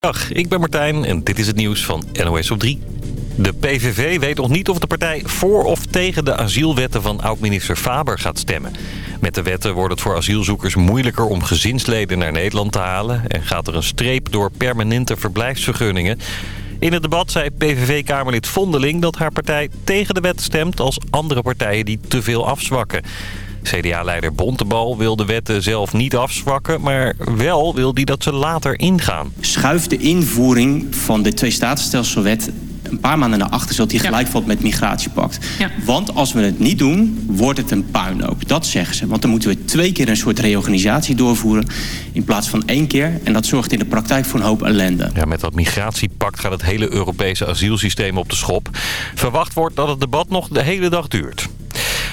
Dag, ik ben Martijn en dit is het nieuws van NOS op 3. De PVV weet nog niet of de partij voor of tegen de asielwetten van oud-minister Faber gaat stemmen. Met de wetten wordt het voor asielzoekers moeilijker om gezinsleden naar Nederland te halen... en gaat er een streep door permanente verblijfsvergunningen. In het debat zei PVV-kamerlid Vondeling dat haar partij tegen de wet stemt... als andere partijen die te veel afzwakken. CDA-leider Bontebal wil de wetten zelf niet afzwakken... maar wel wil die dat ze later ingaan. Schuif de invoering van de twee-statenstelselwet een paar maanden naar achter... zodat die gelijk valt met het migratiepact. Ja. Want als we het niet doen, wordt het een puinhoop. Dat zeggen ze. Want dan moeten we twee keer een soort reorganisatie doorvoeren... in plaats van één keer. En dat zorgt in de praktijk voor een hoop ellende. Ja, met dat migratiepact gaat het hele Europese asielsysteem op de schop. Verwacht wordt dat het debat nog de hele dag duurt.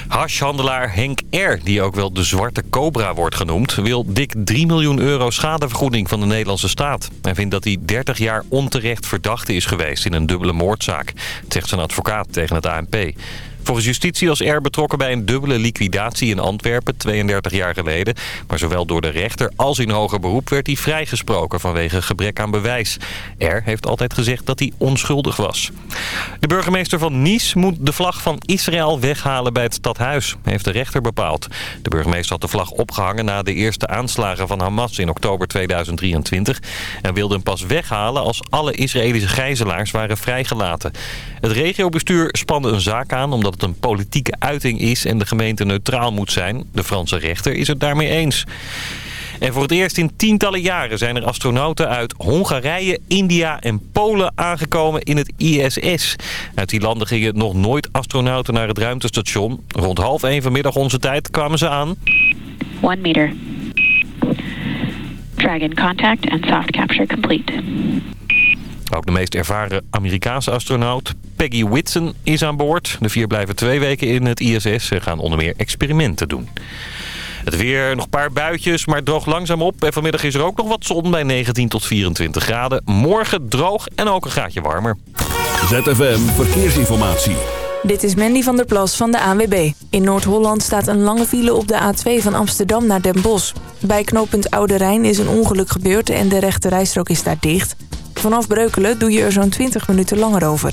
Hashhandelaar Henk R., die ook wel de zwarte cobra wordt genoemd... wil dik 3 miljoen euro schadevergoeding van de Nederlandse staat. Hij vindt dat hij 30 jaar onterecht verdachte is geweest in een dubbele moordzaak. zegt zijn advocaat tegen het ANP. Volgens justitie was R betrokken bij een dubbele liquidatie in Antwerpen 32 jaar geleden. Maar zowel door de rechter als in hoger beroep werd hij vrijgesproken vanwege gebrek aan bewijs. R heeft altijd gezegd dat hij onschuldig was. De burgemeester van Nice moet de vlag van Israël weghalen bij het stadhuis, heeft de rechter bepaald. De burgemeester had de vlag opgehangen na de eerste aanslagen van Hamas in oktober 2023. En wilde hem pas weghalen als alle Israëlische gijzelaars waren vrijgelaten. Het regiobestuur spande een zaak aan omdat het een politieke uiting is en de gemeente neutraal moet zijn. De Franse rechter is het daarmee eens. En voor het eerst in tientallen jaren zijn er astronauten uit Hongarije, India en Polen aangekomen in het ISS. Uit die landen gingen nog nooit astronauten naar het ruimtestation. Rond half één vanmiddag onze tijd kwamen ze aan. One meter. Dragon contact and soft capture complete. Ook de meest ervaren Amerikaanse astronaut Peggy Whitson is aan boord. De vier blijven twee weken in het ISS. Ze gaan onder meer experimenten doen. Het weer, nog een paar buitjes, maar het droogt langzaam op. En vanmiddag is er ook nog wat zon bij 19 tot 24 graden. Morgen droog en ook een graadje warmer. ZFM Verkeersinformatie. Dit is Mandy van der Plas van de ANWB. In Noord-Holland staat een lange file op de A2 van Amsterdam naar Den Bosch. Bij knooppunt Oude Rijn is een ongeluk gebeurd en de rechte rijstrook is daar dicht. Vanaf Breukelen doe je er zo'n 20 minuten langer over.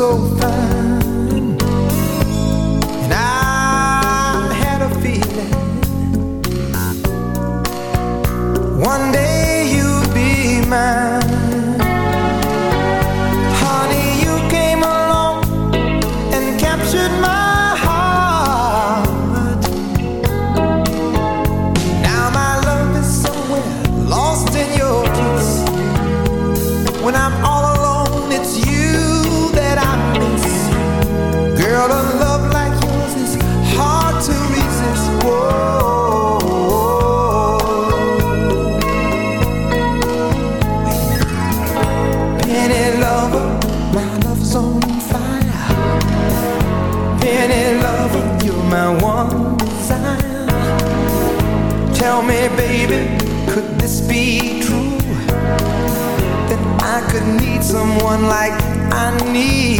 so fine. Someone like I need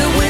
the wind.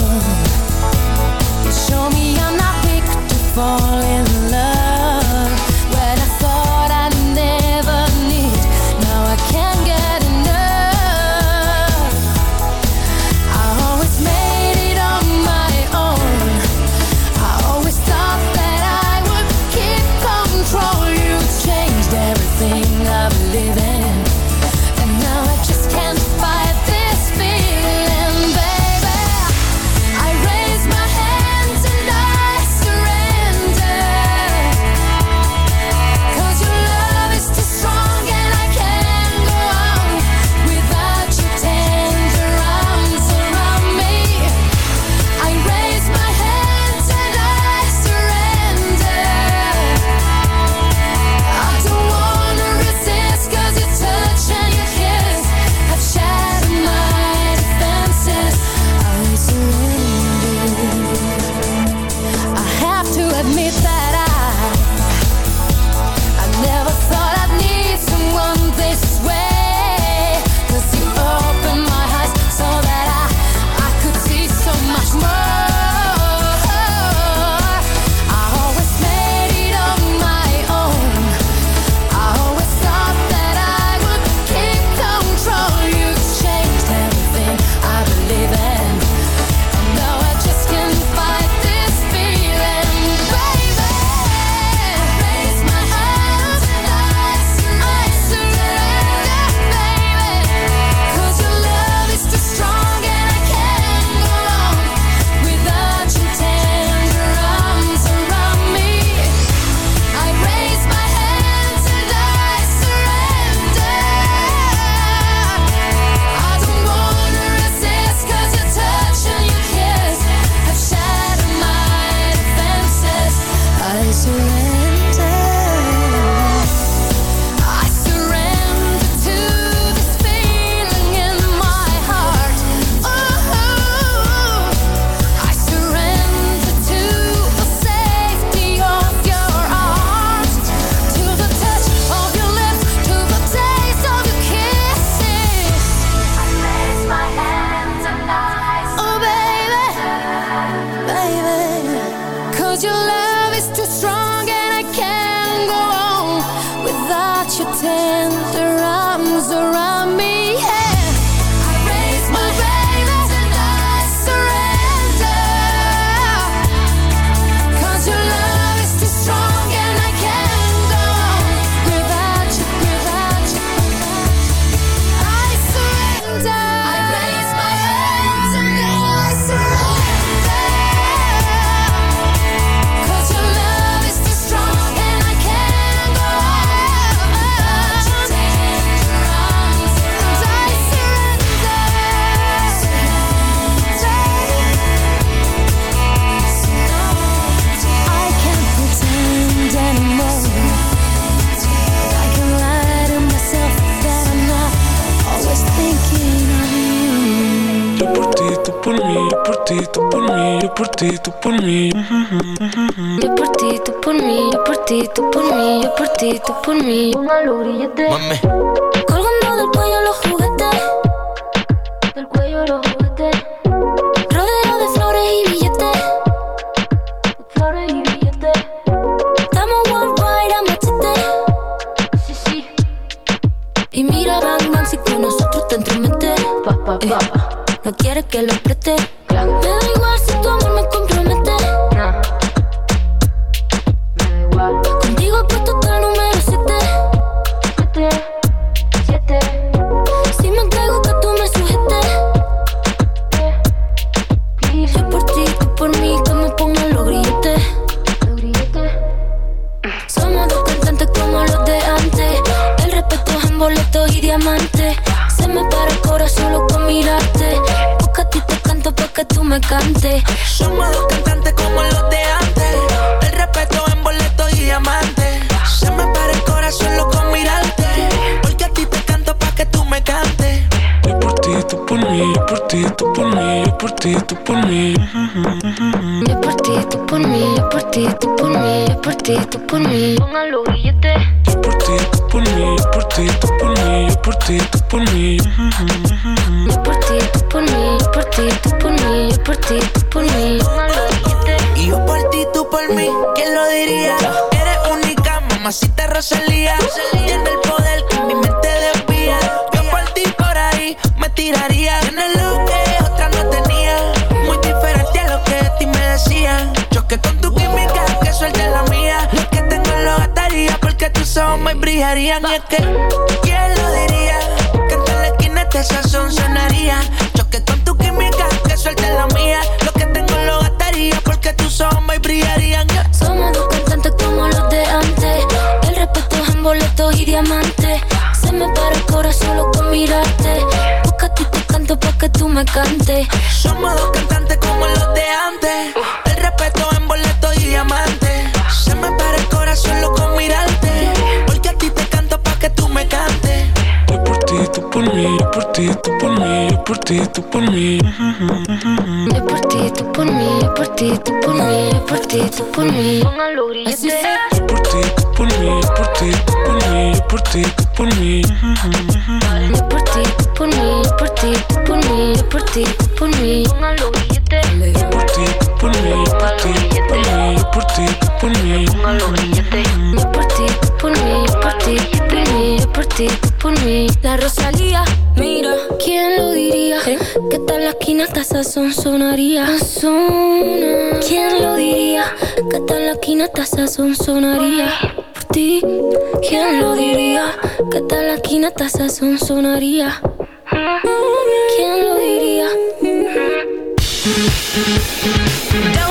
yo por ti, tú por mí, yo por ti, tú por mí, yo por ti, tú por mí. Yo por ti, tú por mí, yo por ti, tú por mí, yo por ti, que lo preste ojos me brillarían. Y es que, ¿quién lo diría? Que en toda la esquina este sazón sonaría. Choque con tu química, que suelte la mía. Lo que tengo lo gastaría porque tus ojos me brillarían. Yeah. Somos dos cantantes como los de antes. El respeto es en boletos y diamantes. Se me para el corazón solo con mirarte. Busca te canto pa' que tú me cantes. Somos dos cantantes como los de antes. Por ti, tú por mí. Yo por ti, tú por mí, yo por ti, tú por mí, yo por ti, tú por mí. Por ti, tú por mí, yo por ti, tú por mí, yo por ti, tú por mí. Yo por ti, tú por mí, yo por ti, tú por mí, yo por ti, tú por mí. Póngalo billete. Yo por ti, tú por mí, yo por ti, tú por mí, yo por ti, tú por mí. Póngalo billete. Yo por ti, tú por mí, yo por ti, tú por mí, yo por ti, tú por mí. La Rosalía, mira, ¿quién lo diría? Que tal la esquina hasta sazón sonaría. ¿Quién lo diría? Que tal la esquina hasta sazón sonaría. Por ti, ¿quién lo diría? Que tal la esquina hasta sazón sonaría. ¿Quién lo diría? Don't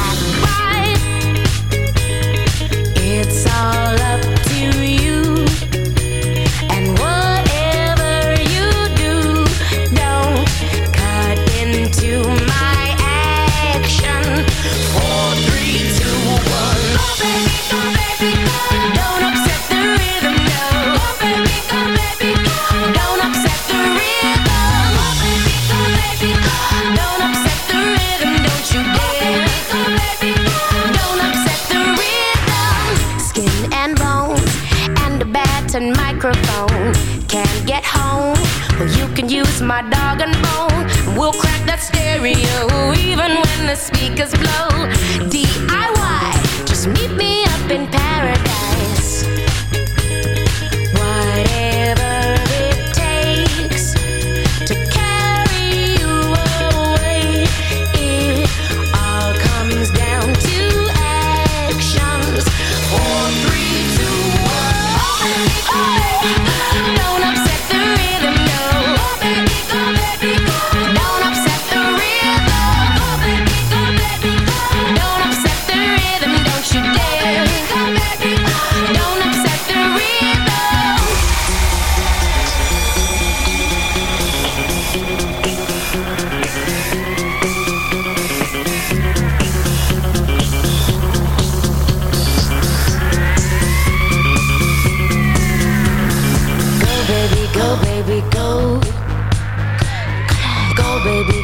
stereo even when the speakers blow.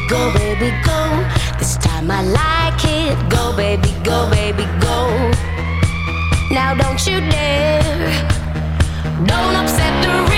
Go baby, go. This time I like it. Go baby, go baby, go. Now don't you dare. Don't upset the rhythm.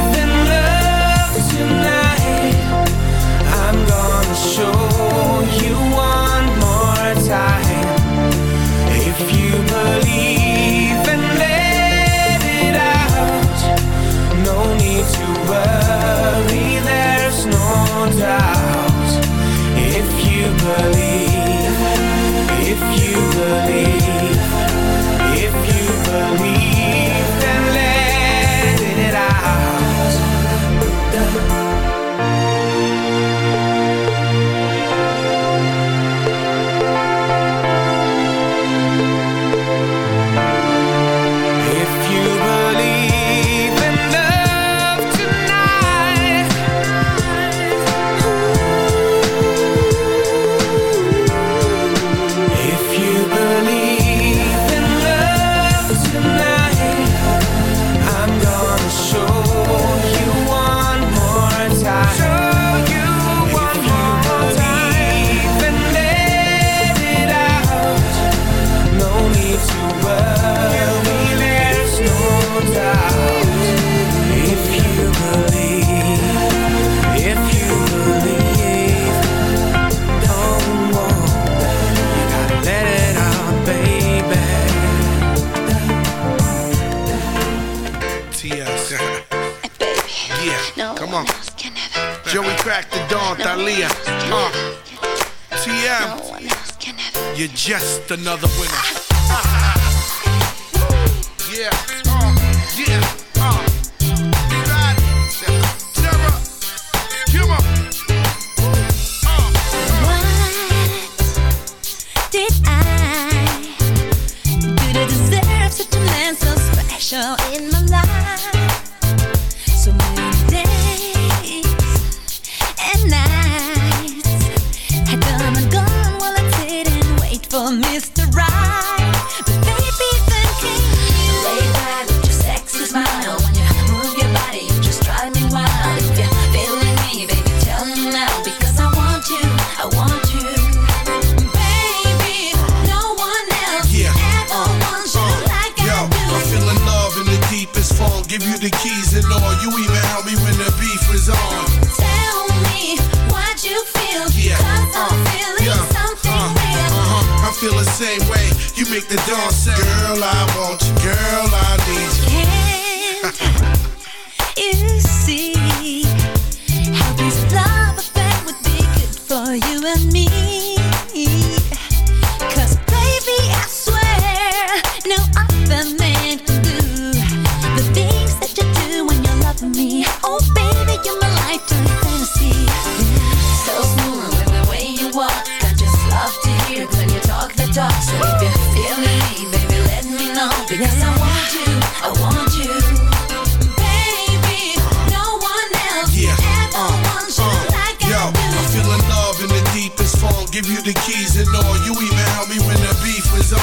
special in my life. make the dance, say Girl, I want you, girl, I you the keys and all. You even helped me when the beef was on.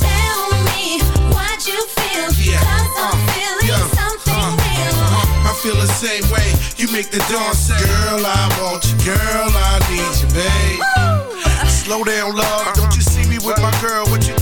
Tell me what you feel. Yeah. Cause I'm uh, feeling yeah. Uh, something uh, real. Uh -huh. I feel the same way. You make the dawn say, Girl, I want you. Girl, I need you, babe. Woo. Slow down, love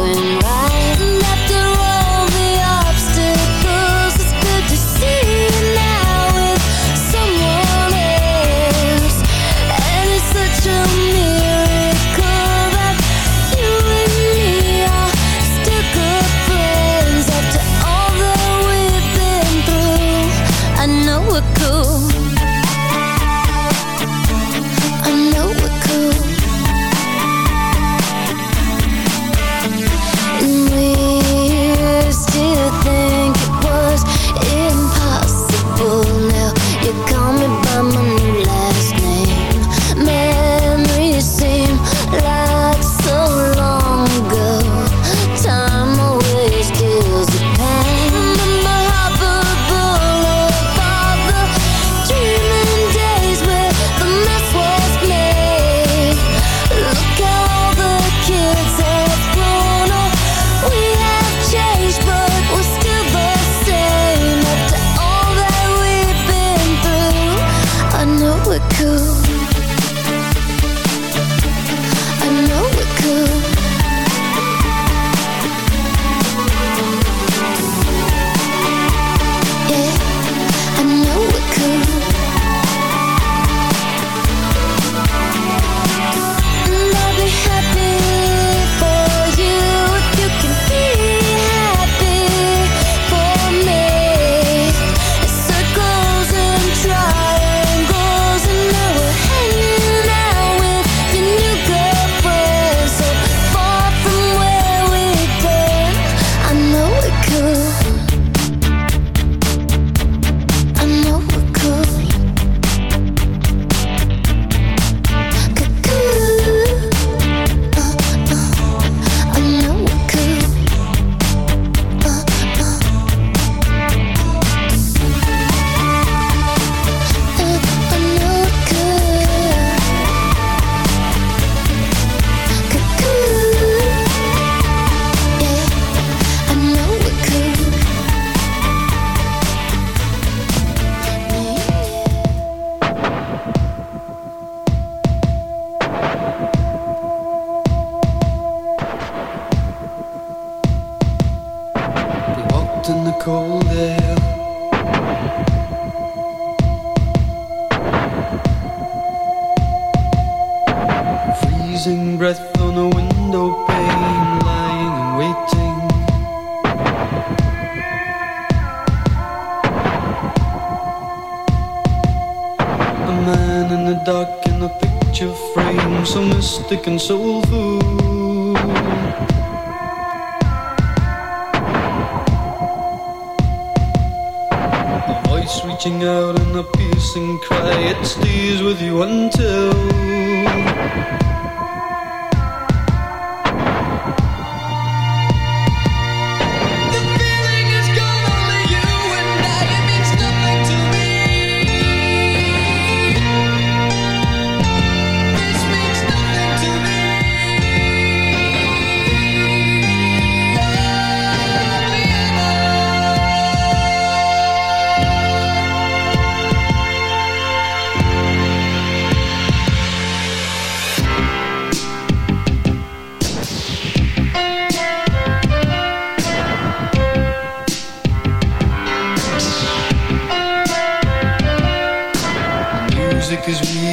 Is Music is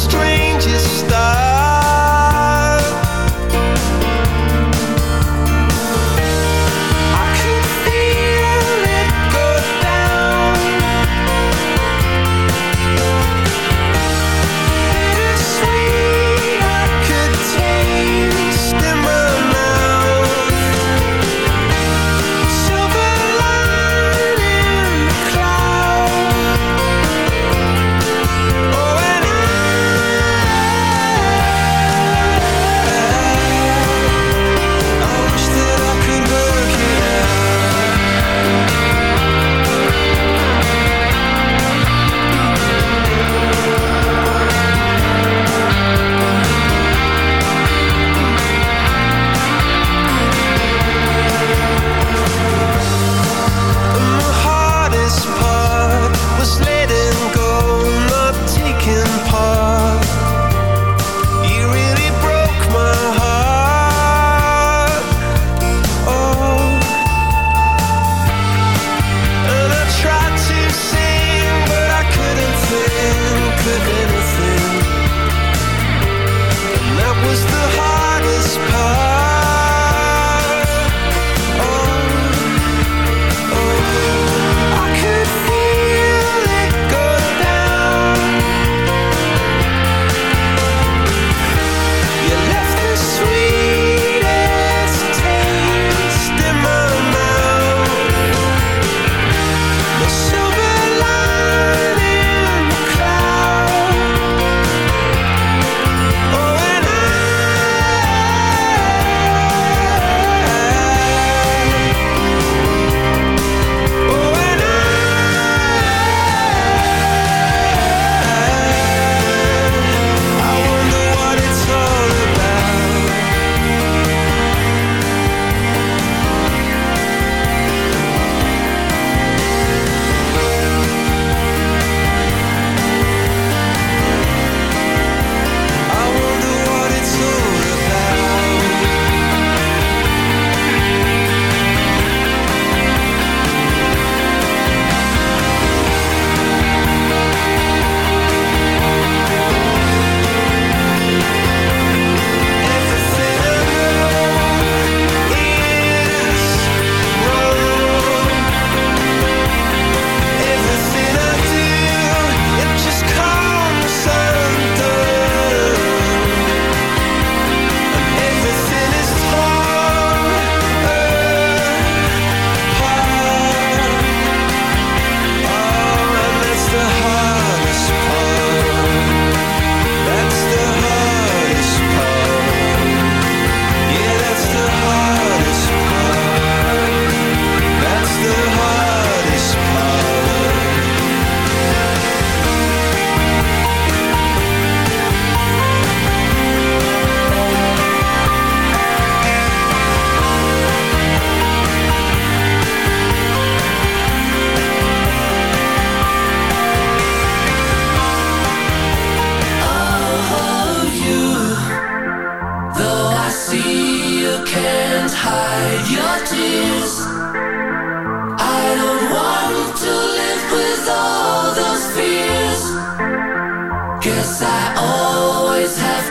strangest star.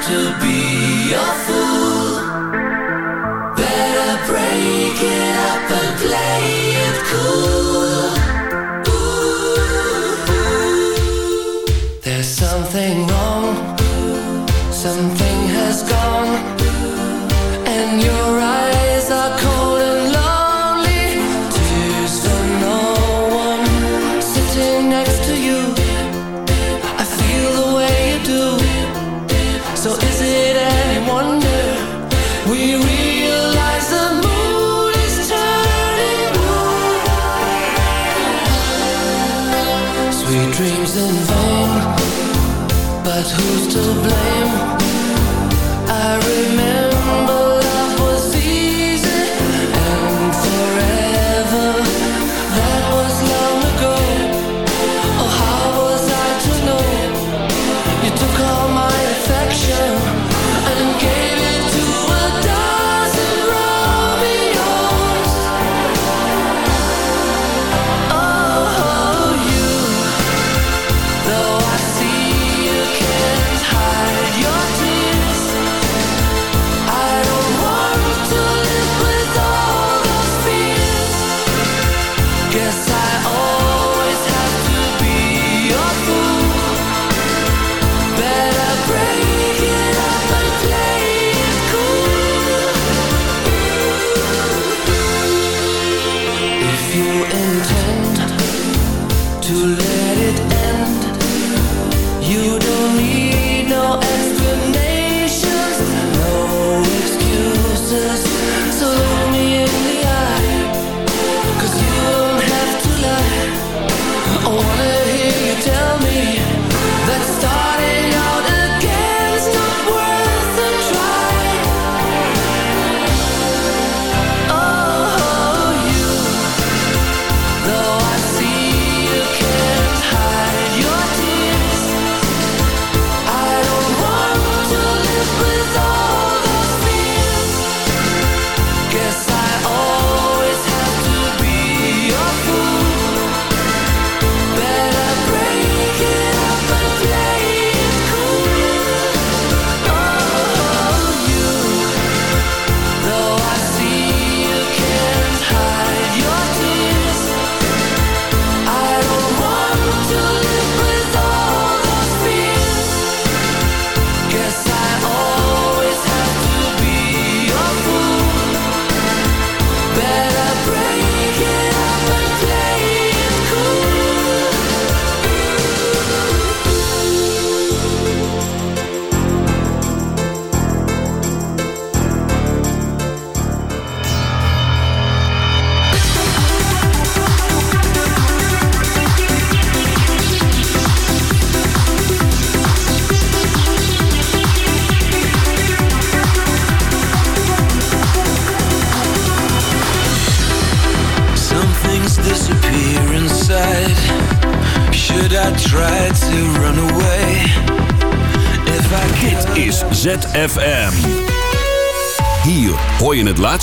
to be.